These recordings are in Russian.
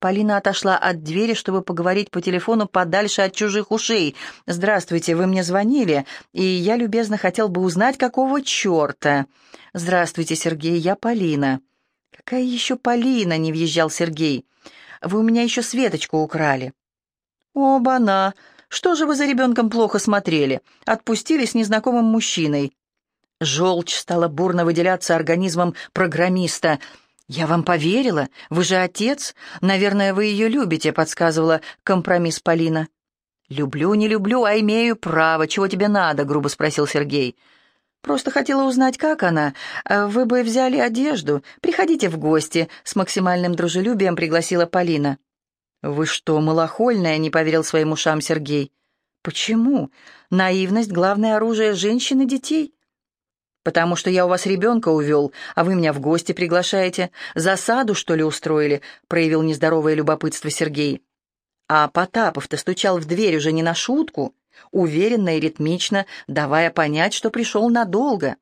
Полина отошла от двери, чтобы поговорить по телефону подальше от чужих ушей. «Здравствуйте, вы мне звонили, и я любезно хотел бы узнать, какого черта?» «Здравствуйте, Сергей, я Полина». «Какая еще Полина?» — не въезжал Сергей. «Вы у меня еще Светочку украли». «Оба-на! Что же вы за ребенком плохо смотрели? Отпустили с незнакомым мужчиной». Желчь стала бурно выделяться организмом программиста — «Я вам поверила. Вы же отец. Наверное, вы ее любите», — подсказывала компромисс Полина. «Люблю, не люблю, а имею право. Чего тебе надо?» — грубо спросил Сергей. «Просто хотела узнать, как она. А вы бы взяли одежду. Приходите в гости», — с максимальным дружелюбием пригласила Полина. «Вы что, малохольная?» — не поверил своим ушам Сергей. «Почему? Наивность — главное оружие женщин и детей. «Потому что я у вас ребенка увел, а вы меня в гости приглашаете. Засаду, что ли, устроили?» — проявил нездоровое любопытство Сергей. А Потапов-то стучал в дверь уже не на шутку, уверенно и ритмично, давая понять, что пришел надолго.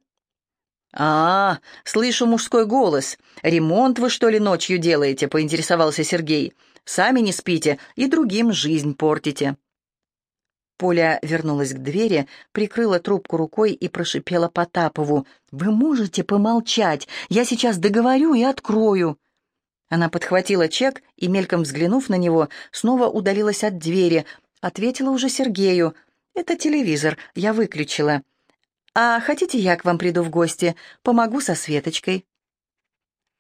«А, слышу мужской голос. Ремонт вы, что ли, ночью делаете?» — поинтересовался Сергей. «Сами не спите и другим жизнь портите». Поля вернулась к двери, прикрыла трубку рукой и прошипела Потапову. «Вы можете помолчать? Я сейчас договорю и открою». Она подхватила чек и, мельком взглянув на него, снова удалилась от двери. Ответила уже Сергею. «Это телевизор, я выключила». «А хотите, я к вам приду в гости? Помогу со Светочкой».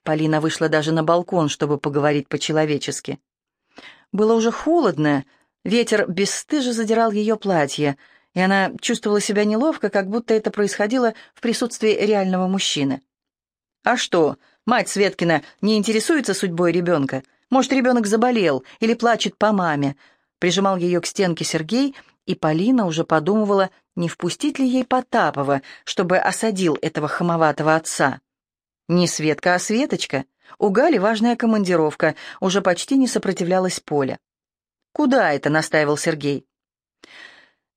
Полина вышла даже на балкон, чтобы поговорить по-человечески. Было уже холодно, Ветер бесстыже задирал ее платье, и она чувствовала себя неловко, как будто это происходило в присутствии реального мужчины. «А что, мать Светкина не интересуется судьбой ребенка? Может, ребенок заболел или плачет по маме?» Прижимал ее к стенке Сергей, и Полина уже подумывала, не впустить ли ей Потапова, чтобы осадил этого хамоватого отца. Не Светка, а Светочка. У Гали важная командировка, уже почти не сопротивлялась Поля. «Куда это?» — настаивал Сергей.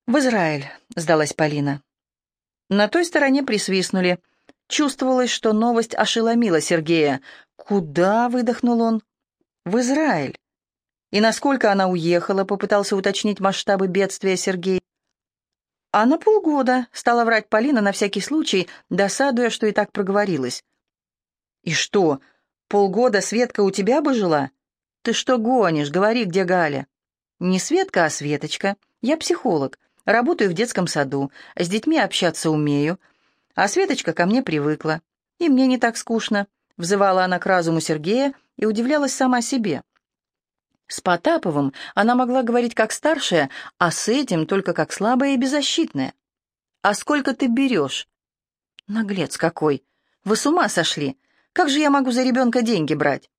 «В Израиль», — сдалась Полина. На той стороне присвистнули. Чувствовалось, что новость ошеломила Сергея. «Куда?» — выдохнул он. «В Израиль». «И насколько она уехала?» — попытался уточнить масштабы бедствия Сергей. «А на полгода», — стала врать Полина на всякий случай, досадуя, что и так проговорилась. «И что, полгода Светка у тебя бы жила? Ты что гонишь? Говори, где Галя». Не Светка, а Светочка. Я психолог. Работаю в детском саду. С детьми общаться умею. А Светочка ко мне привыкла. И мне не так скучно. Взывала она к разуму Сергея и удивлялась сама себе. С Потаповым она могла говорить как старшая, а с этим только как слабая и беззащитная. «А сколько ты берешь?» «Наглец какой! Вы с ума сошли! Как же я могу за ребенка деньги брать?»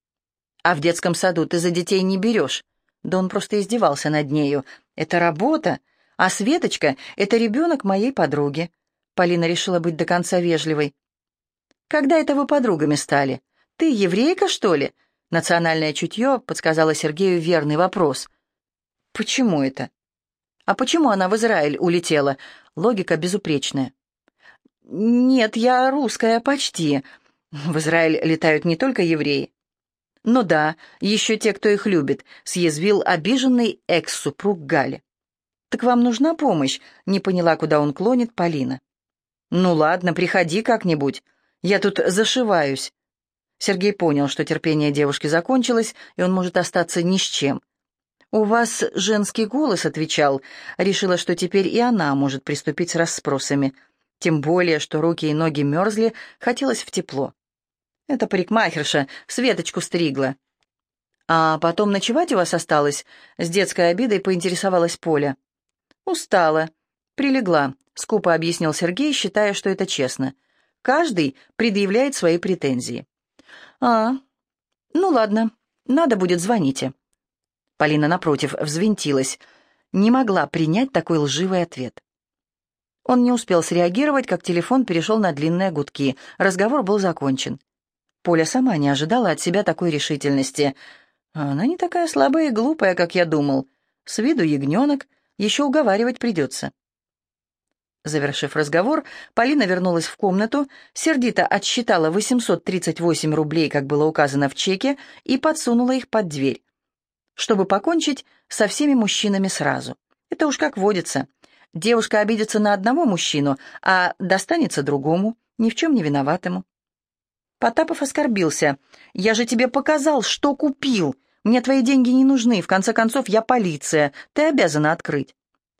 «А в детском саду ты за детей не берешь. Да он просто издевался над нею. «Это работа, а Светочка — это ребенок моей подруги». Полина решила быть до конца вежливой. «Когда это вы подругами стали? Ты еврейка, что ли?» Национальное чутье подсказало Сергею верный вопрос. «Почему это?» «А почему она в Израиль улетела?» Логика безупречная. «Нет, я русская почти. В Израиль летают не только евреи. «Ну да, еще те, кто их любит», — съязвил обиженный экс-супруг Гали. «Так вам нужна помощь?» — не поняла, куда он клонит Полина. «Ну ладно, приходи как-нибудь. Я тут зашиваюсь». Сергей понял, что терпение девушки закончилось, и он может остаться ни с чем. «У вас женский голос», — отвечал. Решила, что теперь и она может приступить с расспросами. Тем более, что руки и ноги мерзли, хотелось в тепло. Это парикмахерша, Светочку стригла. А потом ночевать у вас осталось? С детской обидой поинтересовалась Поля. Устала. Прилегла, скупо объяснил Сергей, считая, что это честно. Каждый предъявляет свои претензии. А, ну ладно, надо будет звоните. Полина, напротив, взвинтилась. Не могла принять такой лживый ответ. Он не успел среагировать, как телефон перешел на длинные гудки. Разговор был закончен. Поля сама не ожидала от себя такой решительности. Она не такая слабая и глупая, как я думал. С виду ягненок, еще уговаривать придется. Завершив разговор, Полина вернулась в комнату, сердито отсчитала 838 рублей, как было указано в чеке, и подсунула их под дверь. чтобы покончить со всеми мужчинами сразу. Это уж как водится. Девушка обидится на одного мужчину, а достанется другому, ни в чем не виноватому. Потапов оскорбился. «Я же тебе показал, что купил. Мне твои деньги не нужны. В конце концов, я полиция. Ты обязана открыть.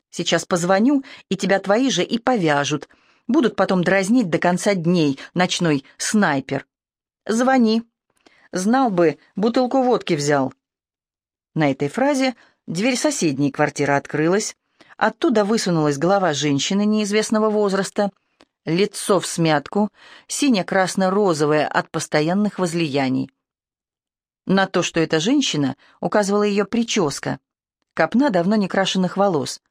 Сейчас позвоню, и тебя твои же и повяжут. Будут потом дразнить до конца дней, ночной снайпер. Звони. Знал бы, бутылку водки взял». На этой фразе дверь соседней квартиры открылась. Оттуда высунулась голова женщины неизвестного возраста, лицо в смятку, сине-красно-розовое от постоянных возлияний. На то, что это женщина, указывала ее прическа, копна давно не крашенных волос.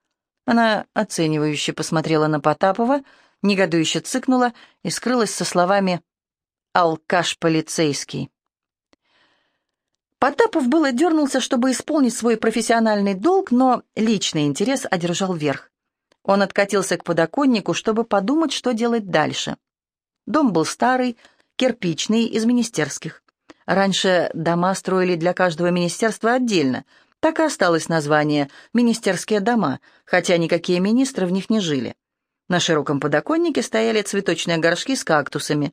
Она оценивающе посмотрела на Потапова, негодующе цыкнула и скрылась со словами «Алкаш полицейский». Потапов было дернулся, чтобы исполнить свой профессиональный долг, но личный интерес одержал верх. Он откатился к подоконнику, чтобы подумать, что делать дальше. Дом был старый, кирпичный, из министерских. Раньше дома строили для каждого министерства отдельно. Так и осталось название «Министерские дома», хотя никакие министры в них не жили. На широком подоконнике стояли цветочные горшки с кактусами.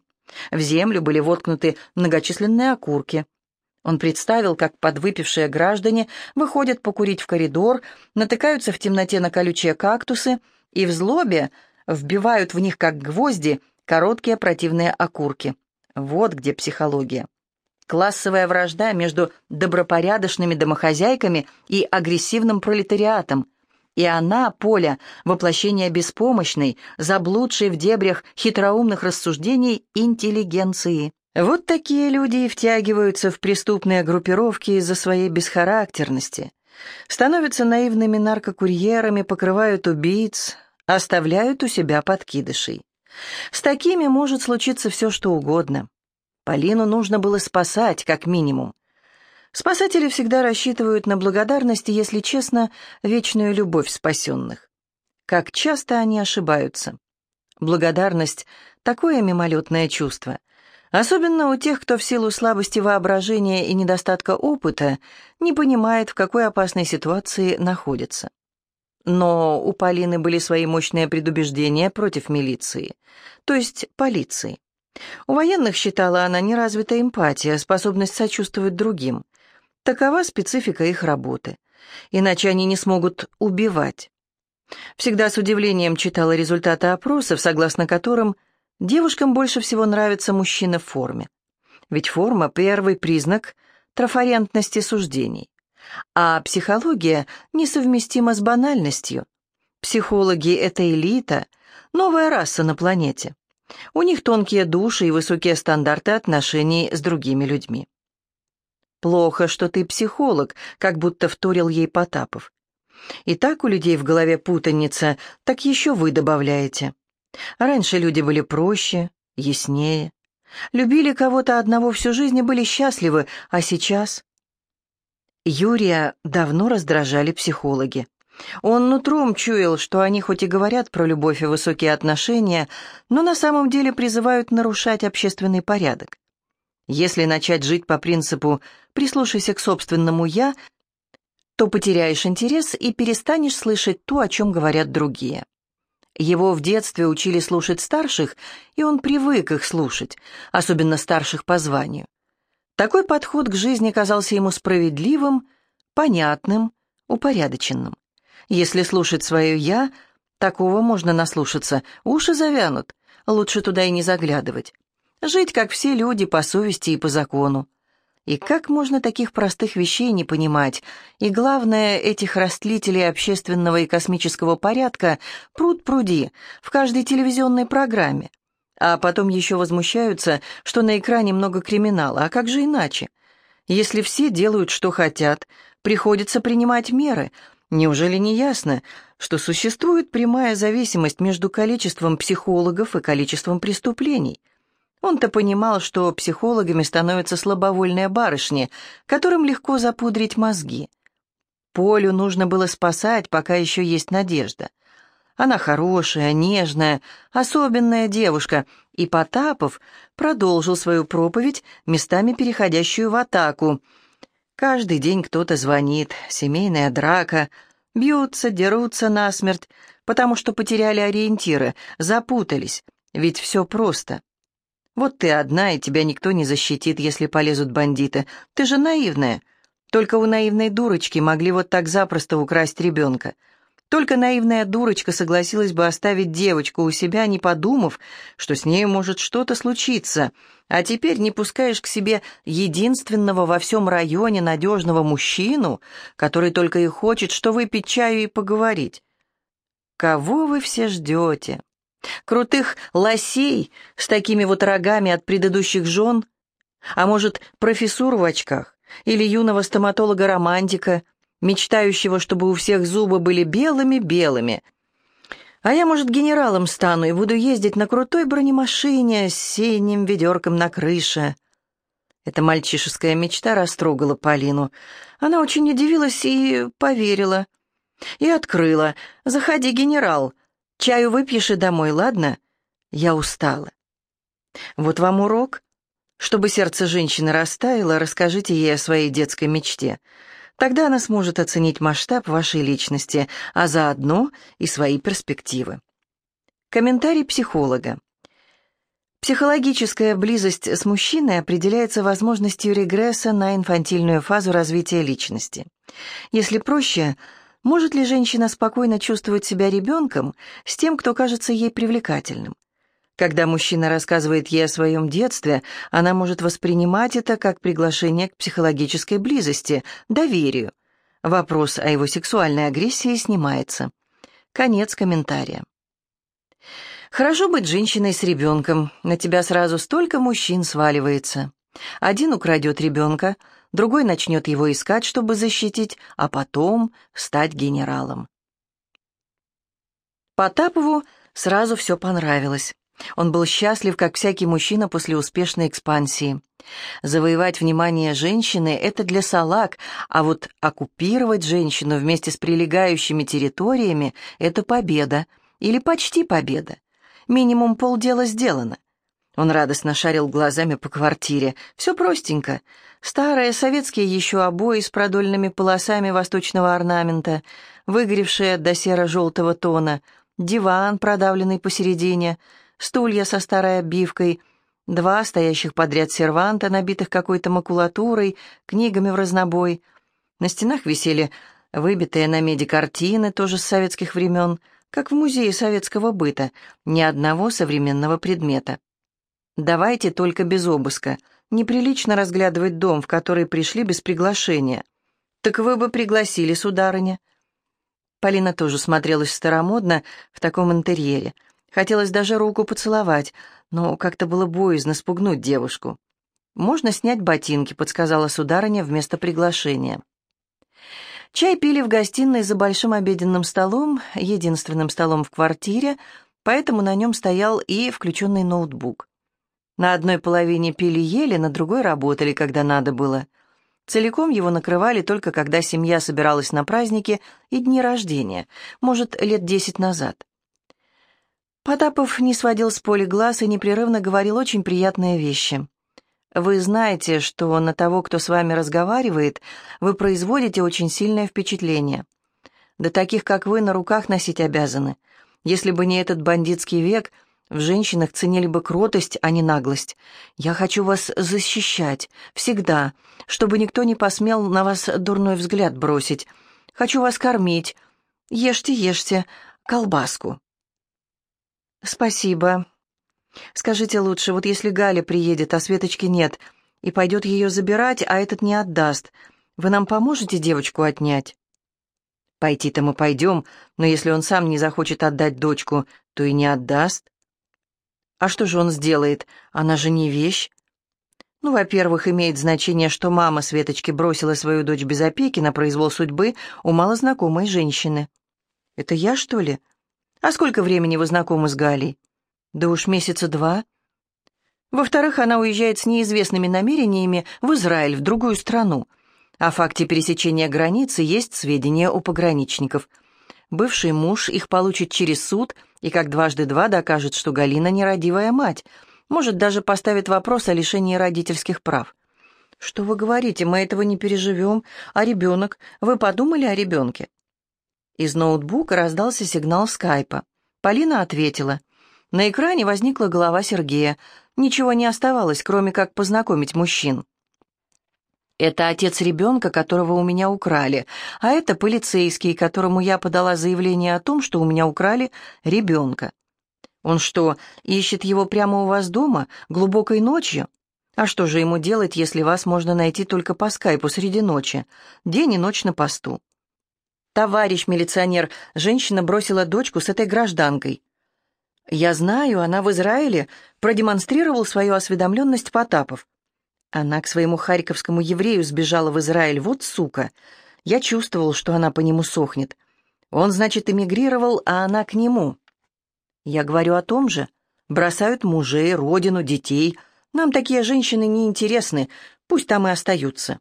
В землю были воткнуты многочисленные окурки – он представил, как подвыпившие граждане выходят покурить в коридор, натыкаются в темноте на колючие кактусы и в злобе вбивают в них, как гвозди, короткие противные окурки. Вот где психология. Классовая вражда между добропорядочными домохозяйками и агрессивным пролетариатом. И она, Поля, воплощение беспомощной, заблудшей в дебрях хитроумных рассуждений интеллигенции. Вот такие люди и втягиваются в преступные группировки из-за своей бесхарактерности, становятся наивными наркокурьерами, покрывают убийц, оставляют у себя подкидышей. С такими может случиться все, что угодно. Полину нужно было спасать, как минимум. Спасатели всегда рассчитывают на благодарность и, если честно, вечную любовь спасенных. Как часто они ошибаются. Благодарность — такое мимолетное чувство — Особенно у тех, кто в силу слабости воображения и недостатка опыта не понимает, в какой опасной ситуации находится. Но у Полины были свои мощные предубеждения против милиции, то есть полиции. У военных считала она неразвитая эмпатия, способность сочувствовать другим. Такова специфика их работы. Иначе они не смогут убивать. Всегда с удивлением читала результаты опросов, согласно которым – Девушкам больше всего нравится мужчина в форме. Ведь форма – первый признак трафарентности суждений. А психология несовместима с банальностью. Психологи – это элита, новая раса на планете. У них тонкие души и высокие стандарты отношений с другими людьми. «Плохо, что ты психолог», как будто вторил ей Потапов. «И так у людей в голове путаница, так еще вы добавляете». Раньше люди были проще, яснее. Любили кого-то одного всю жизнь и были счастливы, а сейчас... Юрия давно раздражали психологи. Он нутром чуял, что они хоть и говорят про любовь и высокие отношения, но на самом деле призывают нарушать общественный порядок. Если начать жить по принципу «прислушайся к собственному «я», то потеряешь интерес и перестанешь слышать то, о чем говорят другие. Его в детстве учили слушать старших, и он привык их слушать, особенно старших по званию. Такой подход к жизни казался ему справедливым, понятным, упорядоченным. Если слушать свое «я», такого можно наслушаться, уши завянут, лучше туда и не заглядывать. Жить, как все люди, по совести и по закону. И как можно таких простых вещей не понимать? И главное, этих растлителей общественного и космического порядка пруд пруди в каждой телевизионной программе. А потом еще возмущаются, что на экране много криминала. А как же иначе? Если все делают, что хотят, приходится принимать меры. Неужели не ясно, что существует прямая зависимость между количеством психологов и количеством преступлений? Он-то понимал, что психологами становятся слабовольные барышни, которым легко запудрить мозги. Полю нужно было спасать, пока еще есть надежда. Она хорошая, нежная, особенная девушка, и Потапов продолжил свою проповедь, местами переходящую в атаку. Каждый день кто-то звонит, семейная драка, бьются, дерутся насмерть, потому что потеряли ориентиры, запутались, ведь все просто. Вот ты одна, и тебя никто не защитит, если полезут бандиты. Ты же наивная. Только у наивной дурочки могли вот так запросто украсть ребенка. Только наивная дурочка согласилась бы оставить девочку у себя, не подумав, что с ней может что-то случиться. А теперь не пускаешь к себе единственного во всем районе надежного мужчину, который только и хочет, что выпить чаю и поговорить. Кого вы все ждете? Крутых лосей с такими вот рогами от предыдущих жен? А может, профессур в очках? Или юного стоматолога-романтика, мечтающего, чтобы у всех зубы были белыми-белыми? А я, может, генералом стану и буду ездить на крутой бронемашине с синим ведерком на крыше. Эта мальчишеская мечта растрогала Полину. Она очень удивилась и поверила. И открыла. «Заходи, генерал. Чаю выпьешь и домой, ладно? Я устала». Вот вам урок. Чтобы сердце женщины растаяло, расскажите ей о своей детской мечте. Тогда она сможет оценить масштаб вашей личности, а заодно и свои перспективы. Комментарий психолога. Психологическая близость с мужчиной определяется возможностью регресса на инфантильную фазу развития личности. Если проще, может ли женщина спокойно чувствовать себя ребенком с тем, кто кажется ей привлекательным? Когда мужчина рассказывает ей о своем детстве, она может воспринимать это как приглашение к психологической близости, доверию. Вопрос о его сексуальной агрессии снимается. Конец комментария. Хорошо быть женщиной с ребенком. На тебя сразу столько мужчин сваливается. Один украдет ребенка, другой начнет его искать, чтобы защитить, а потом стать генералом. Потапову сразу все понравилось. Он был счастлив, как всякий мужчина после успешной экспансии. Завоевать внимание женщины – это для салак, а вот оккупировать женщину вместе с прилегающими территориями – это победа, или почти победа. Минимум полдела сделано. Он радостно шарил глазами по квартире. Все простенько. Старые советские еще обои с продольными полосами восточного орнамента, выгоревшие до серо-желтого тона, диван, продавленный посередине – стулья со старой обивкой, два стоящих подряд серванта, набитых какой-то макулатурой, книгами в разнобой. На стенах висели выбитые на меди картины, тоже с советских времен, как в музее советского быта, ни одного современного предмета. Давайте только без обыска. Неприлично разглядывать дом, в который пришли без приглашения. Так вы бы пригласили, сударыня. Полина тоже смотрелась старомодно в таком интерьере — Хотелось даже руку поцеловать, но как-то было боязно спугнуть девушку. «Можно снять ботинки», — подсказала сударыня вместо приглашения. Чай пили в гостиной за большим обеденным столом, единственным столом в квартире, поэтому на нем стоял и включенный ноутбук. На одной половине пили-ели, на другой работали, когда надо было. Целиком его накрывали только когда семья собиралась на праздники и дни рождения, может, лет десять назад. Потапов не сводил с поля глаз и непрерывно говорил очень приятные вещи. «Вы знаете, что на того, кто с вами разговаривает, вы производите очень сильное впечатление. Да таких, как вы, на руках носить обязаны. Если бы не этот бандитский век, в женщинах ценили бы кротость, а не наглость. Я хочу вас защищать, всегда, чтобы никто не посмел на вас дурной взгляд бросить. Хочу вас кормить. Ешьте, ешьте колбаску». «Спасибо. Скажите лучше, вот если Галя приедет, а Светочки нет, и пойдет ее забирать, а этот не отдаст, вы нам поможете девочку отнять?» «Пойти-то мы пойдем, но если он сам не захочет отдать дочку, то и не отдаст». «А что же он сделает? Она же не вещь». Ну, во-первых, имеет значение, что мама Светочки бросила свою дочь без опеки на произвол судьбы у малознакомой женщины. «Это я, что ли?» «А сколько времени вы знакомы с Галей?» «Да уж месяца два». Во-вторых, она уезжает с неизвестными намерениями в Израиль, в другую страну. О факте пересечения границы есть сведения у пограничников. Бывший муж их получит через суд и как дважды два докажет, что Галина нерадивая мать. Может, даже поставит вопрос о лишении родительских прав. «Что вы говорите? Мы этого не переживем. А ребенок? Вы подумали о ребенке?» Из ноутбука раздался сигнал скайпа. Полина ответила. На экране возникла голова Сергея. Ничего не оставалось, кроме как познакомить мужчин. Это отец ребенка, которого у меня украли, а это полицейский, которому я подала заявление о том, что у меня украли ребенка. Он что, ищет его прямо у вас дома, глубокой ночью? А что же ему делать, если вас можно найти только по скайпу среди ночи? День и ночь на посту. «Товарищ милиционер, женщина бросила дочку с этой гражданкой». «Я знаю, она в Израиле», — продемонстрировал свою осведомленность Потапов. Она к своему харьковскому еврею сбежала в Израиль, вот сука. Я чувствовал, что она по нему сохнет. Он, значит, эмигрировал, а она к нему. Я говорю о том же. Бросают мужей, родину, детей. Нам такие женщины не интересны, пусть там и остаются.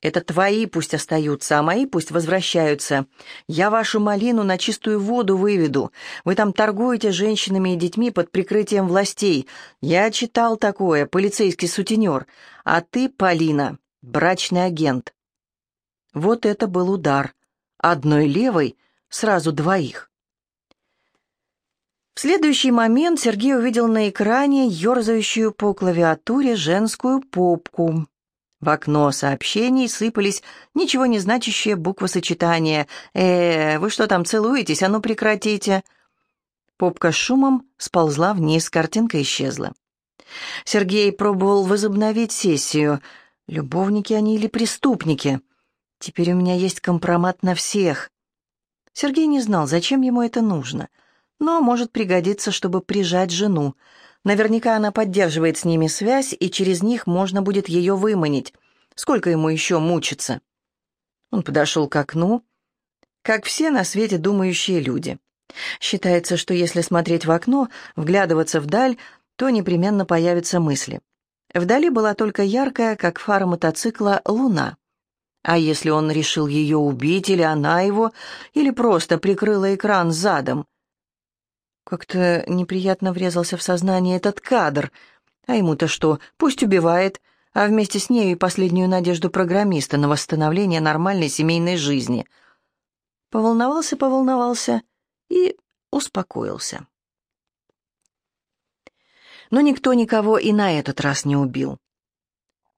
Это твои пусть остаются, а мои пусть возвращаются. Я вашу малину на чистую воду выведу. Вы там торгуете женщинами и детьми под прикрытием властей. Я читал такое, полицейский сутенер. А ты, Полина, брачный агент. Вот это был удар. Одной левой сразу двоих. В следующий момент Сергей увидел на экране ерзающую по клавиатуре женскую попку. В окно сообщений сыпались ничего не значащие буквосочетания. «Э, вы что там целуетесь? А ну прекратите!» Попка с шумом сползла вниз, картинка исчезла. Сергей пробовал возобновить сессию. Любовники они или преступники? Теперь у меня есть компромат на всех. Сергей не знал, зачем ему это нужно, но может пригодиться, чтобы прижать жену. Наверняка она поддерживает с ними связь, и через них можно будет ее выманить. Сколько ему еще мучиться? Он подошел к окну, как все на свете думающие люди. Считается, что если смотреть в окно, вглядываться вдаль, то непременно появятся мысли. Вдали была только яркая, как фара мотоцикла, луна. А если он решил ее убить, или она его, или просто прикрыла экран задом — как-то неприятно врезался в сознание этот кадр. А ему-то что, пусть убивает, а вместе с нею и последнюю надежду программиста на восстановление нормальной семейной жизни. Поволновался, поволновался и успокоился. Но никто никого и на этот раз не убил.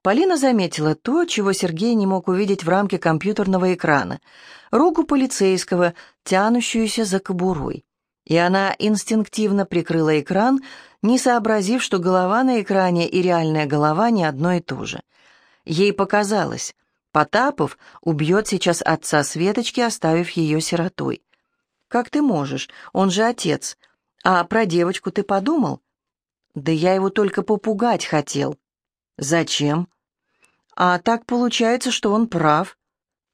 Полина заметила то, чего Сергей не мог увидеть в рамке компьютерного экрана — руку полицейского, тянущуюся за кобурой и она инстинктивно прикрыла экран, не сообразив, что голова на экране и реальная голова не одно и то же. Ей показалось, Потапов убьет сейчас отца Светочки, оставив ее сиротой. «Как ты можешь? Он же отец. А про девочку ты подумал?» «Да я его только попугать хотел». «Зачем?» «А так получается, что он прав.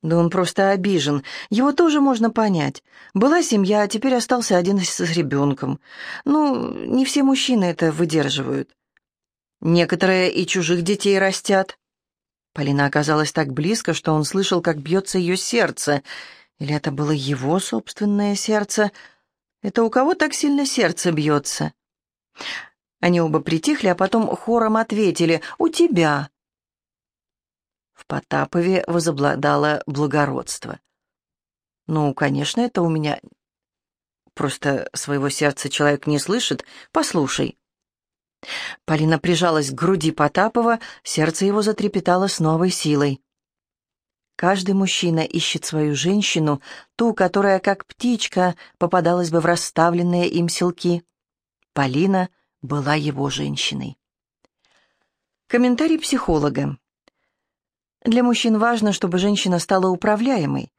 Да он просто обижен. Его тоже можно понять. Была семья, а теперь остался один с ребенком. Ну, не все мужчины это выдерживают. Некоторые и чужих детей растят. Полина оказалась так близко, что он слышал, как бьется ее сердце. Или это было его собственное сердце? Это у кого так сильно сердце бьется? Они оба притихли, а потом хором ответили «У тебя». В Потапове возобладало благородство. «Ну, конечно, это у меня... Просто своего сердца человек не слышит. Послушай». Полина прижалась к груди Потапова, сердце его затрепетало с новой силой. Каждый мужчина ищет свою женщину, ту, которая, как птичка, попадалась бы в расставленные им селки. Полина была его женщиной. Комментарий психолога. Для мужчин важно, чтобы женщина стала управляемой.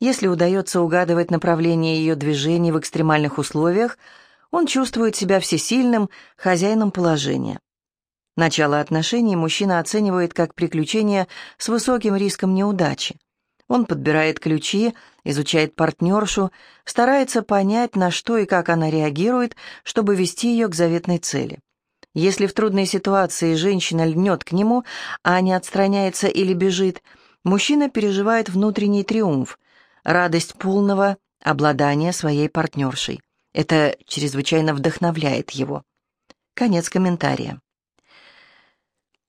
Если удается угадывать направление ее движений в экстремальных условиях, он чувствует себя всесильным хозяином положения. Начало отношений мужчина оценивает как приключение с высоким риском неудачи. Он подбирает ключи, изучает партнершу, старается понять, на что и как она реагирует, чтобы вести ее к заветной цели. Если в трудной ситуации женщина льнет к нему, а не отстраняется или бежит, мужчина переживает внутренний триумф, радость полного обладания своей партнершей. Это чрезвычайно вдохновляет его. Конец комментария.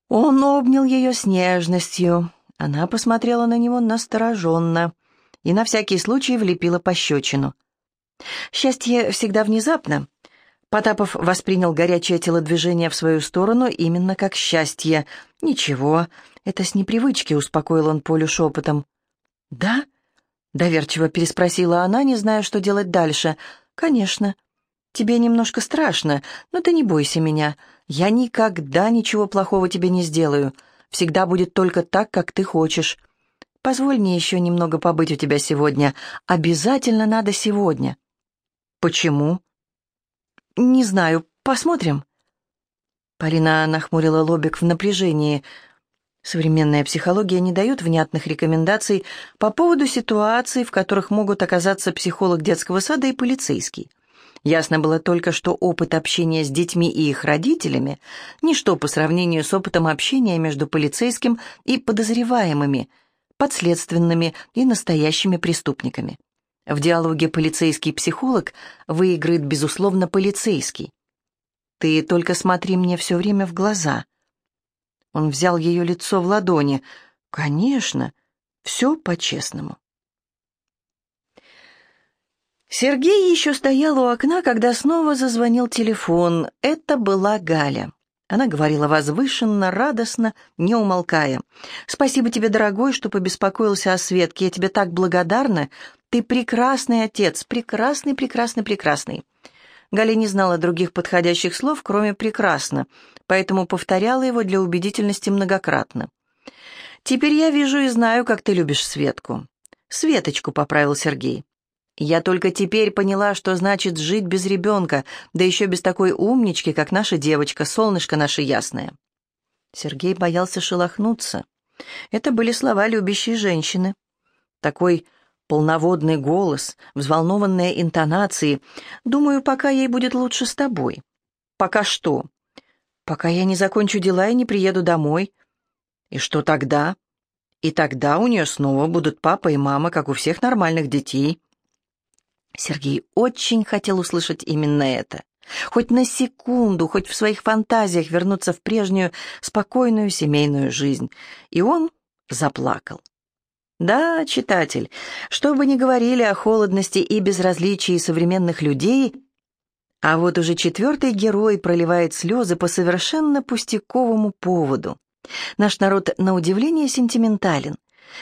Он обнял ее с нежностью. Она посмотрела на него настороженно и на всякий случай влепила пощечину. Счастье всегда внезапно. Потапов воспринял горячее телодвижение в свою сторону именно как счастье. «Ничего, это с непривычки», — успокоил он Полю шепотом. «Да?» — доверчиво переспросила она, не зная, что делать дальше. «Конечно. Тебе немножко страшно, но ты не бойся меня. Я никогда ничего плохого тебе не сделаю. Всегда будет только так, как ты хочешь. Позволь мне еще немного побыть у тебя сегодня. Обязательно надо сегодня». «Почему?» «Не знаю. Посмотрим». Полина нахмурила лобик в напряжении. Современная психология не дает внятных рекомендаций по поводу ситуаций, в которых могут оказаться психолог детского сада и полицейский. Ясно было только, что опыт общения с детьми и их родителями – ничто по сравнению с опытом общения между полицейским и подозреваемыми, подследственными и настоящими преступниками. В диалоге полицейский-психолог выиграет, безусловно, полицейский. «Ты только смотри мне все время в глаза». Он взял ее лицо в ладони. «Конечно, все по-честному». Сергей еще стоял у окна, когда снова зазвонил телефон. Это была Галя. Она говорила возвышенно, радостно, не умолкая. «Спасибо тебе, дорогой, что побеспокоился о Светке. Я тебе так благодарна. Ты прекрасный отец, прекрасный, прекрасный, прекрасный». Галя не знала других подходящих слов, кроме «прекрасно», поэтому повторяла его для убедительности многократно. «Теперь я вижу и знаю, как ты любишь Светку». «Светочку», — поправил Сергей. Я только теперь поняла, что значит жить без ребенка, да еще без такой умнички, как наша девочка, солнышко наше ясное. Сергей боялся шелохнуться. Это были слова любящей женщины. Такой полноводный голос, взволнованные интонации. Думаю, пока ей будет лучше с тобой. Пока что? Пока я не закончу дела и не приеду домой. И что тогда? И тогда у нее снова будут папа и мама, как у всех нормальных детей. Сергей очень хотел услышать именно это. Хоть на секунду, хоть в своих фантазиях вернуться в прежнюю спокойную семейную жизнь. И он заплакал. Да, читатель, что бы ни говорили о холодности и безразличии современных людей, а вот уже четвертый герой проливает слезы по совершенно пустяковому поводу. Наш народ на удивление сентиментален.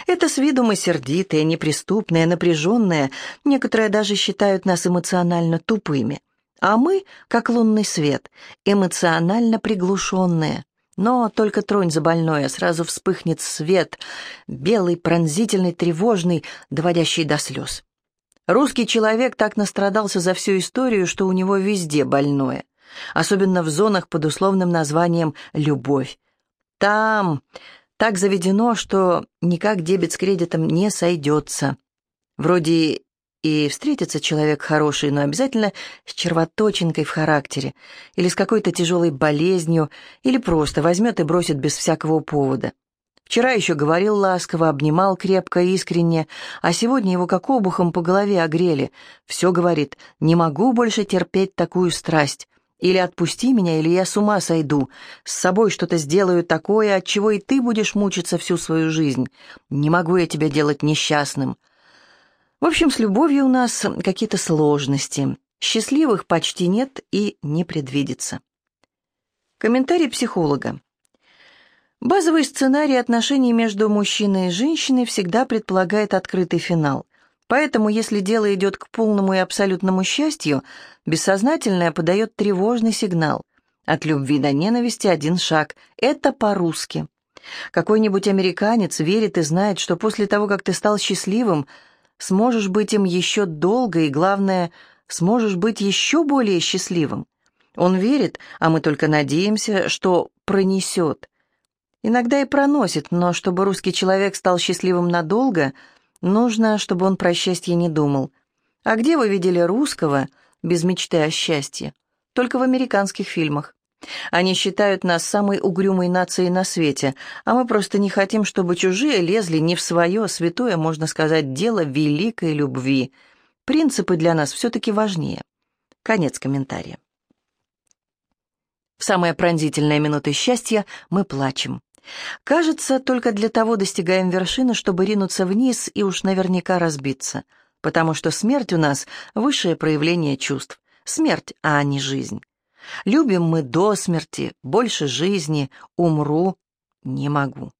Это с виду мы сердитые, неприступные, напряженные, некоторые даже считают нас эмоционально тупыми. А мы, как лунный свет, эмоционально приглушенные. Но только тронь за больное, сразу вспыхнет свет, белый, пронзительный, тревожный, доводящий до слез. Русский человек так настрадался за всю историю, что у него везде больное, особенно в зонах под условным названием «любовь». Там, так заведено, что никак дебет с кредитом не сойдется. Вроде и встретится человек хороший, но обязательно с червоточинкой в характере, или с какой-то тяжелой болезнью, или просто возьмет и бросит без всякого повода. Вчера еще говорил ласково, обнимал крепко, искренне, а сегодня его как обухом по голове огрели. Все говорит, не могу больше терпеть такую страсть. Или отпусти меня, или я с ума сойду. С собой что-то сделаю такое, от чего и ты будешь мучиться всю свою жизнь. Не могу я тебя делать несчастным. В общем, с любовью у нас какие-то сложности. Счастливых почти нет и не предвидится. Комментарий психолога. Базовый сценарий отношений между мужчиной и женщиной всегда предполагает открытый финал. Поэтому, если дело идет к полному и абсолютному счастью, бессознательное подает тревожный сигнал. От любви до ненависти один шаг. Это по-русски. Какой-нибудь американец верит и знает, что после того, как ты стал счастливым, сможешь быть им еще долго и, главное, сможешь быть еще более счастливым. Он верит, а мы только надеемся, что пронесет. Иногда и проносит, но чтобы русский человек стал счастливым надолго – Нужно, чтобы он про счастье не думал. А где вы видели русского без мечты о счастье? Только в американских фильмах. Они считают нас самой угрюмой нацией на свете, а мы просто не хотим, чтобы чужие лезли не в свое святое, можно сказать, дело великой любви. Принципы для нас все-таки важнее. Конец комментария. В самые пронзительные минуты счастья мы плачем. Кажется, только для того достигаем вершины, чтобы ринуться вниз и уж наверняка разбиться. Потому что смерть у нас — высшее проявление чувств. Смерть, а не жизнь. Любим мы до смерти, больше жизни, умру, не могу.